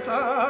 sa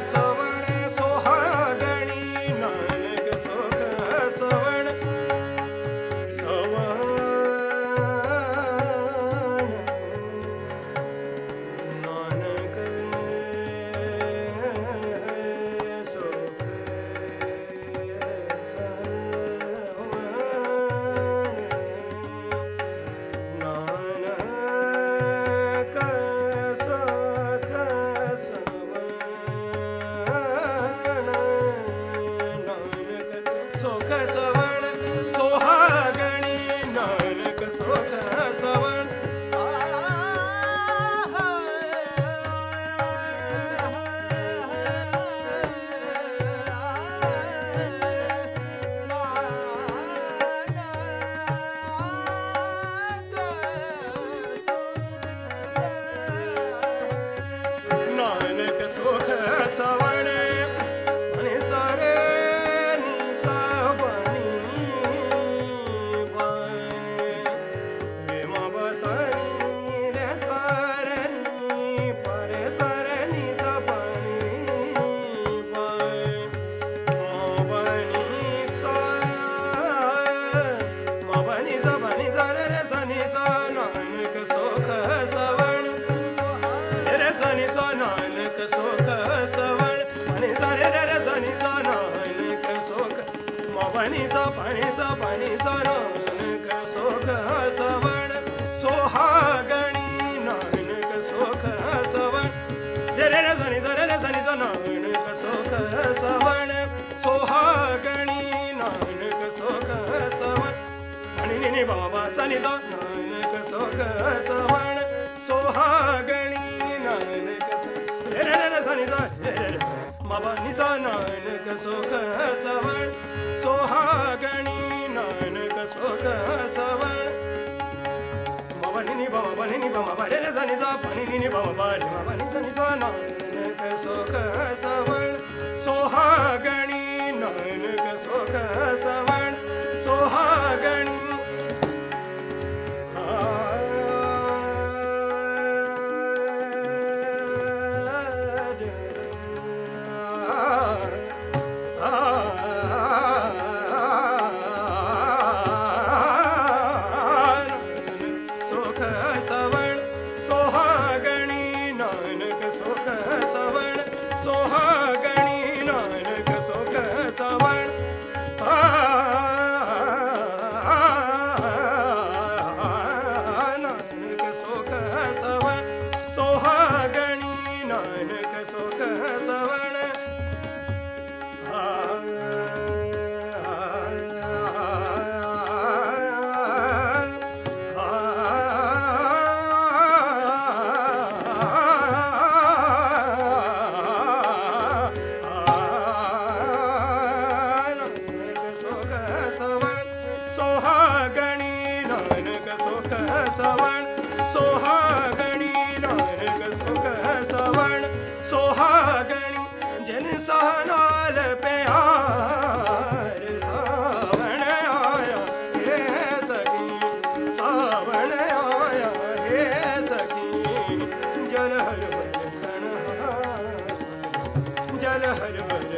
so ಬಾಬಾ ಸನಿದ ನಾನಕ ಸೋಕ ಸವಣ ಸೋಹಾಗ नानक सुख सवण सोहागणी नानक सुख सवण मवनि मवनि निम बरे नि जा पनि निम बरे मवनि नि नानक सुख सवण ਹਰ ਬਰਸਣ